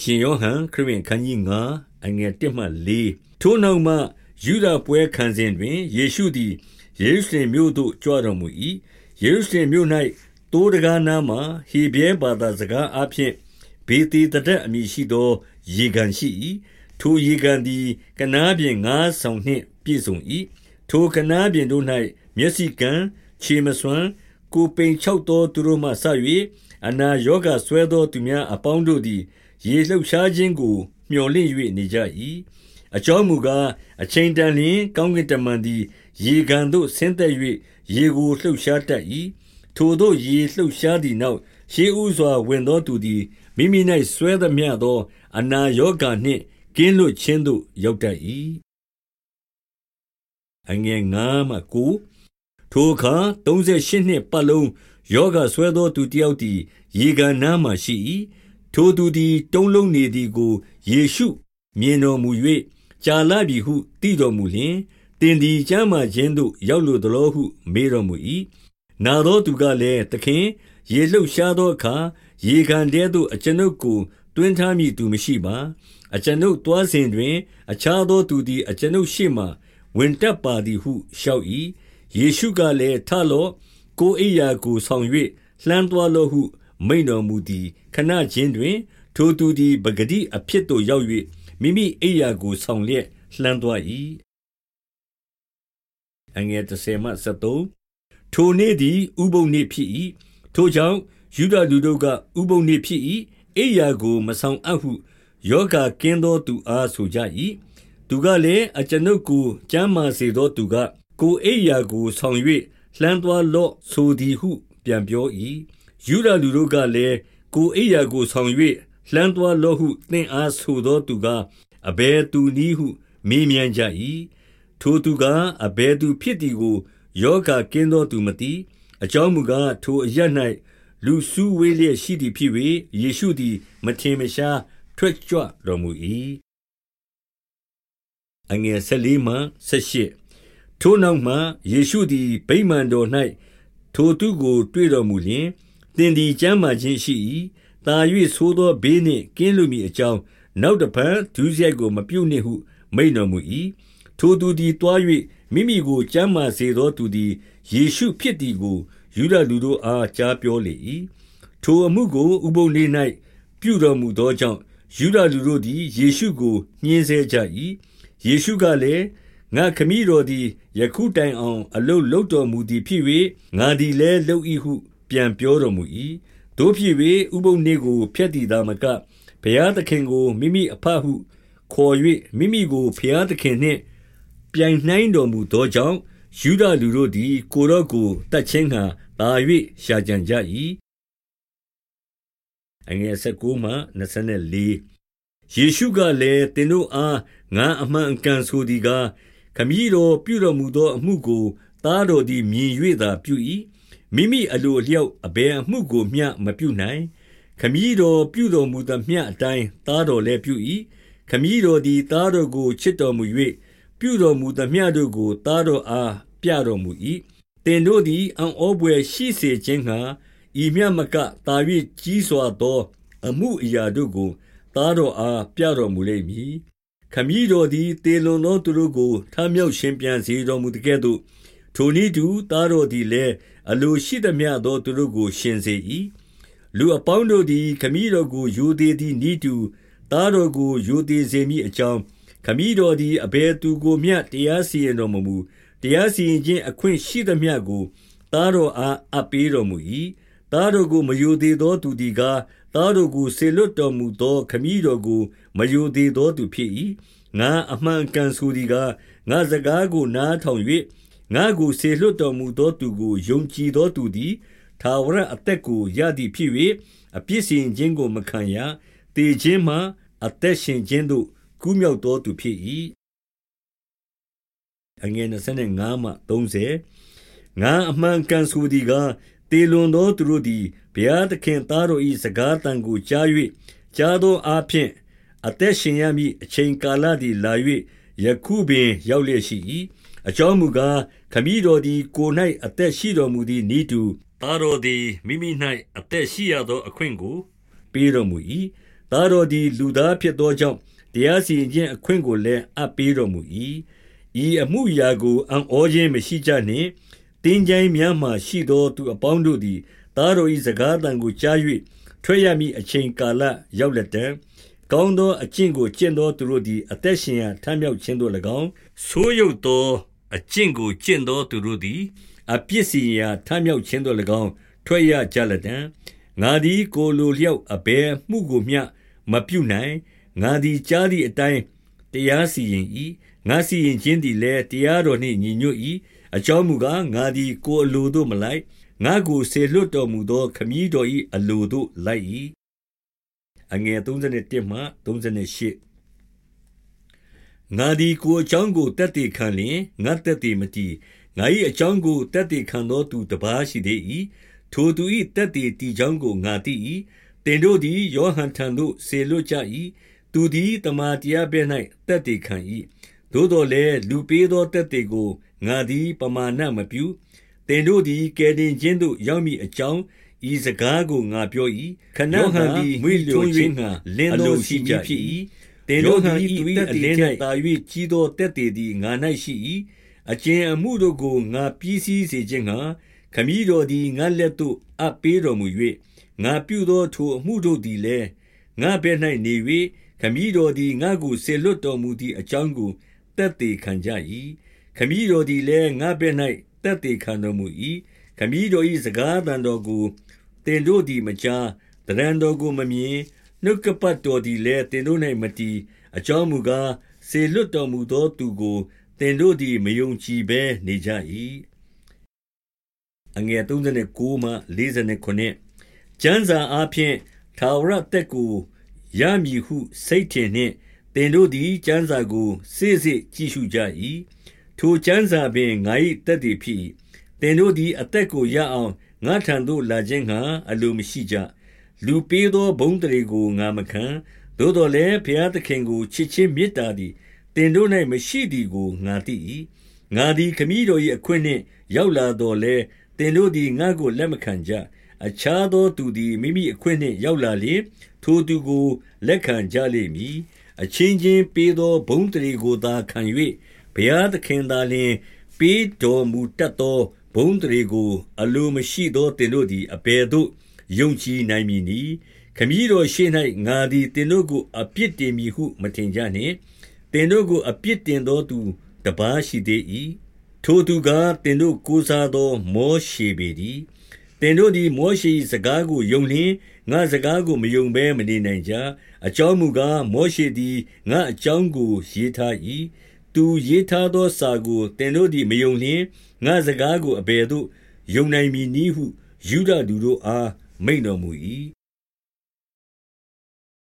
ရှင်ယောဟန်ခရစ်ဝင်ခန်းကြီး9အငယ်1မှ4ထိုနောက်မှယူဒပွဲခံစဉ်တွင်ယေရှုသည်ယေရုရှလင်မြို့သို့ကြွတော်မူ၏ယေရုရှလင်မြို့၌တိုးတကားနားမှဟေဘဲဘာသာစကားအဖျင်ဘေတီတဒတ်အမည်ရှိသောရေကန်ရှိ၏ထိုရေကန်သည်ကနားပြင်ငါးဆောင်နှင့်ပြည့်စုံ၏ထိုကနားပြင်တို့၌မျက်စိကံခြေမစွမ်းကိုပိန်၆သောသူတို့မှဆ၍အနာယောဂဆွဲသောသူများအပေါင်းတို့သည် ရေလှုပ်ရှားခြင်းကို မျှော်လင့်၍နေကြ၏အကြောင်းမူကားအချိန်တန်လျင်ကောင်းကင်တမန်သည်ရေကန်သို့ဆင်းသက်၍ရေကိုလှုပ်ရှားတတ်၏ထိုသို့ရေလှုပ်ရှားသည့်နောက်ရှေးဥစွာဝင်သောသူသည်မိမိ၌ဆွဲသမျှသော အနာရောဂါနှင့်ကင်းလွတ်ခြင်းသို့ရောက်တတ်၏အငယ်9မှ9ထိုအခါ38နှစ်ပတ်လုံးယောဂဆွဲသောသူတယောက်သည် ရေကန်နားမှရှိ၏ ထိုသူသည် တုံးလုံးနေသည်ကို ယေရှုမြင်တော်မူ၍ကြာလာပြီဟု သိတော်မူလျှင်တင်သည် ကျမ်းမာခြင်းသို့ ရောက်လိုသလိုဟု မေးတော်မူ၏နာသောသူကလည်း သခင် ရေလှုပ်ရှားသောအခါ ရေကန်တဲသို့ အကျွန်ုပ်ကိုတွင်ထားမည်သူမရှိပါ အကျွန်ုပ်တွားစဉ်တွင် အခြားသောသူသည် အကျွန်ုပ်ရှေ့မှဝင်တက်ပါသည်ဟု လျှောက်၏ယေရှုကလည်း ထလော့ ကိုအိယာကို ဆောင်၍လှမ်းသွားလော့ဟု မိန်တော်မူသည်ခဏချင်းတွင် ထိုသူသည်ပဂတိအဖြစ်သို့ရောက်၍မိမိအိယာကိုဆောင်လျက်လှမ်းသွား၏အငယ်30မှ73ထိုနေ့သည်ဥပုံနေ့ဖြစ်၏ထိုကြောင့်ယူဒလူတို့ကဥပုံနေ့ဖြစ်၏အိယာကိုမဆောင်အပ်ဟုယောဂကင်းသောသူအားဆိုကြ၏သူကလည်းအကျွန်ုပ်ကိုကြမ်းမာစေသောသူကကိုအိယာကိုဆောင်၍လှမ်းသွားလော့ဆိုသည်ဟု ပြန်ပြော၏ ယူဒလူတို့ကလည်းကိုအိယာကိုဆောင်၍လှမ်းသွားလော့ဟုသင်အားဆိုသောသူကအဘယ်သူနည်းဟု မေးမြန်းကြ၏ထိုသူကအဘယ်သူဖြစ်သည်ကိုယောဂကင်းသောသူမသိအကြောင်းမူကားထိုအရ၌လူစုဝေးလျက်ရှိသည်ဖြစ်၍ယေရှုသည်မထင်မရှားထွက်ကြွတော်မူ၏အငယ်၁၄မှ၁၈ထိုနောက်မှယေရှုသည်ဗိမာန်တော်၌ထိုသူကို တွေ့တော်မူလျှင် သင်သည်ကျမ်းမာခြင်းရှိ၏။သာ၍ဆိုးသောဘေးနှင့်ကင်းလွတ်မည်အကြောင်းနောက်တဖန်ဒုစရိုက်ကိုမပြုနှင့်ဟု မိန့်တော်မူ၏။ထိုသူသည်သွား၍မိမိကိုကျန်းမာစေသောသူသည်ယေရှုဖြစ်သည်ကိုယုဒလူတို့အားကြားပြောလေ၏။ထိုအမှုကိုဥပုသ်နေ့၌ပြုတော်မူသောကြောင့်ယုဒလူတို့သည်ယေရှုကိုညှဉ်းဆဲကြ၏။ယေရှုကလည်း၊ငါ့ခမည်းတော်သည်ယခုတိုင်အောင် အလုပ်လုပ်တော်မူသည်ဖြစ်၍ငါသည်လည်းလုပ်၏ဟု ပြန်ပြောတော်မူ၏။သို့ဖြစ်၍ဥပုသ်နေ့ကိုဖျက်သည်သာမက၊ဘုရားသခင်ကိုမိမိအဘဟုခေါ်၍မိမိကိုဘုရားသခင်နှင့် ပြိုင်နှိုင်းတော်မူသောကြောင့်၊ယုဒလူတို့သည် ကိုယ်တော်ကိုသတ်ခြင်းငှါသာ၍ရှာကြံကြ၏။ယေရှုကလည်း၊သင်တို့အားငါအမှန်အကန်ဆိုသည်ကား၊ခမည်းတော်ပြုတော်မူသောအမှုကိုသားတော်သည်မြင်၍သာပြု၏ မိမိအလိုအလျောက်အဘယ်အမှုကိုမျှမပြုနိုင်ခမည်းတော်ပြုတော်မူသမျှအတိုင်းသားတော်လည်းပြု၏ခမည်းတော်သည်သားတော်ကိုချစ်တော်မူ၍ပြုတော်မူသမျှတို့ကိုသားတော်အားပြတော်မူ၏တင်တို့သည်အံ့ဩပွေရှိစေခြင်းငှာဤမြမကတာ၍ကြီးစွာသော အမှုအရာတို့ကိုသားတော်အားပြတော်မူလိမ့်မည်ခမည်းတော်သည်တေလွန်သောသူတို့ကိုထမြောက်ရှင်ပြန်စေတော်မူတကဲ့သို့ ထိုနည်းတူ သားတော်သည်လည်း အလိုရှိသမျှသော သူတို့ကိုရှင်စေ၏လူအပေါင်းတို့သည် ခမည်းတော်ကိုယိုသေးသည်ဤတူ သားတော်ကိုယိုသေးစေမည်အကြောင်း ခမည်းတော်သည် အဘယ်သူကိုမျှ တရားစီရင်တော်မမူ တရားစီရင်ခြင်း အခွင့်ရှိသမျှကို သားတော်အား အပ်ပေးတော်မူ၏သားတော်ကိုမယိုသေးသောသူသည်ကား သားတော်ကိုဆေလွတ်တော်မူသော ခမည်းတော်ကိုမယိုသေးသောသူဖြစ်၏ငါအမှန်ကန်ဆိုသည်ကား ငါစကားကို နားထောင်၍ ငါကိုဆေလွတ်တော်မူသောသူကိုယုံကြည်သောသူသည်သာဝရအသက်ကိုရသည်ဖြစ်၍အပြစ်စီရင်ခြင်းကိုမခံရတေခြင်းမှအသက်ရှင်ခြင်းသို့ကူးမြောက်သောသူဖြစ်၏အငယ်25မှ30ငါအမှန်ကန်ဆိုသည်ကားတေလွန်သောသူတို့သည်ဘုရားသခင်သားတော်၏စကားတန်ကိုကြား၍ကြားသောအားဖြင့်အသက်ရှင်ရမည်အချိန်ကာလသည်လာ၍ယခုပင်ရောက်လျက်ရှိ၏ အကြောင်းမူကားခမည်းတော်သည် ကိုယ်၌အသက်ရှိတော်မူသည်နည်းတူသားတော်သည်မိမိ၌အသက်ရှိရသော အခွင့်ကို ပေးတော်မူ၏သားတော်သည် လူသားဖြစ်သောကြောင့်တရားစီရင်ခြင်းအခွင့်ကိုလည်းအပ်ပေးတော်မူ၏ဤအမှုရာကိုအံ့ဩခြင်းမရှိကြနှင့်တင်းကြိုင်းများမှရှိသောသူအပေါင်းတို့သည်သားတော်၏စကားတန်ကိုကြား၍ထွက်ရမည့်အချိန်ကာလရောက်လက်တံကောင်းသောအကျင့်ကိုကျင့်သောသူတို့သည်အသက်ရှင်ရာထမ်းမြောက်ခြင်းတို့၎င်းဆိုးရုပ်သော အကျင့်ကိုကျင့်သောသူတို့သည်အပြစ်စီရာထမ်းမြောက်ခြင်းတို့၎င်းထွက်ရကြလက်တံငါသည်ကိုလိုလျောက်အဘယ်မှုကိုမျှမပြုနိုင်ငါသည်ကြားသည့်အတိုင်းတရားစီရင်၏ငါစီရင်ခြင်းသည်လည်းတရားတော်နှင့်ညီညွတ်၏အကြောင်းမူကားငါသည်ကိုအလိုသို့မလိုက်ငါကိုဆေလွတ်တော်မူသောခမည်းတော်၏အလိုသို့လိုက်၏အငယ်31မှ38 ငါသည်ကိုအကြောင်းကိုတက်တည်ခံလျင်ငါတက်တည်မတည်ငါ၏အကြောင်းကိုတက်တည်ခံသောသူတပါးရှိသေး၏ထိုသူ၏တက်တည်တည်ကြောင်းကိုငါသိ၏တင်တို့သည်ယောဟန်ထံသို့ဆေလွတ်ကြ၏သူသည်တမန်တရားဘဲ၌တက်တည်ခံ၏သို့တော်လည်းလူပေးသောတက်တည်ကိုငါသည်ပမာဏမပြုသင်တို့သည်ကယ်တင်ခြင်းသို့ရောက်မည်အကြောင်းဤစကားကိုငါပြော၏ခဏဟန်သည်မွေလျော်ခြင်းငါလင်းသောရှိကြဖြစ်၏ တင်တို့သည်ဤတက်တည်၌တာ၍ကြီးသောတက်တည်သည်ငါ၌ရှိ၏အကျဉ်အမှုတို့ကိုငါပြီးစည်းစေခြင်းငါခမည်းတော်သည်ငါလက်သို့အပ်ပေးတော်မူ၍ငါပြုသောထိုအမှုတို့သည်လည်းငါဘဲ့၌နေ၍ခမည်းတော်သည်ငါကိုဆေလွတ်တော်မူသည့်အကြောင်းကိုတက်တည်ခံကြ၏ခမည်းတော်သည်လည်းငါဘဲ့၌တက်တည်ခံတော်မူ၏ခမည်းတော်၏စကားတန်တော်ကိုတင်တို့သည်မကြားတရံတော်ကိုမမြင် နှုတ်ကပတ်တော်သည်လည်းတင်တို့၌မတည်အကြောင်းမူကားဆေလွတ်တော်မူသောသူကိုတင်တို့သည်မယုံကြည်ဘဲနေကြ၏အငယ်39မှ49ကျမ်းစာအားဖြင့်သာဝရတက်ကိုရမည်ဟု စိတ်ထင်နှင့်တင်တို့သည်ကျမ်းစာကိုစေ့စေ့ကြည့်ရှုကြ၏ထိုကျမ်းစာပင်ငါ၏တက်တည်ဖြစ်တင်တို့သည်အသက်ကိုရအောင်ငါထံသို့လာခြင်းငှာအလိုမရှိကြ လူပေးသောဘုံတရေကိုငါမခံသို့တော်လည်းဘုရားသခင်ကိုချစ်ချင်းမေတ္တာသည်တင်တို့၌မရှိသည်ကိုငါသိ၏ငါသည်ခမည်းတော်၏အခွင့်နှင့်ရောက်လာတော်လဲတင်တို့သည်ငါကိုလက်မခံကြအခြားသောသူသည်မိမိအခွင့်နှင့်ရောက်လာလျှင်ထိုသူကိုလက်ခံကြလိမ့်မည်အချင်းချင်းပေးသောဘုံတရေကိုသာခံ၍ဘုရားသခင်သာလျှင်ပေးတော်မူတတ်သောဘုံတရေကို အလိုမရှိသောတင်တို့သည်အဘယ်သို့ ယုံကြည်နိုင်မည်နည်းခမည်းတော်ရှေ့၌ငါသည်တင်တို့ကိုအပြစ်တင်မည်ဟုမထင်ကြနှင့်တင်တို့ကိုအပြစ်တင်သောသူတပါးရှိသေး၏ထိုသူကားတင်တို့ကိုးစားသော မောရှေပေသည်တင်တို့သည်မောရှေ၏စကားကိုယုံလျင်ငါစကားကိုမယုံဘဲမနေနိုင်ကြအကြောင်းမူကားမောရှေသည်ငါအကြောင်းကိုရေးထား၏သူရေးထားသောစာကိုတင်တို့သည်မယုံလျင်ငါစကားကိုအဘယ်သို့ယုံနိုင်မည်နည်းဟုယူဒလူတို့အား မိန်တော်မူ၏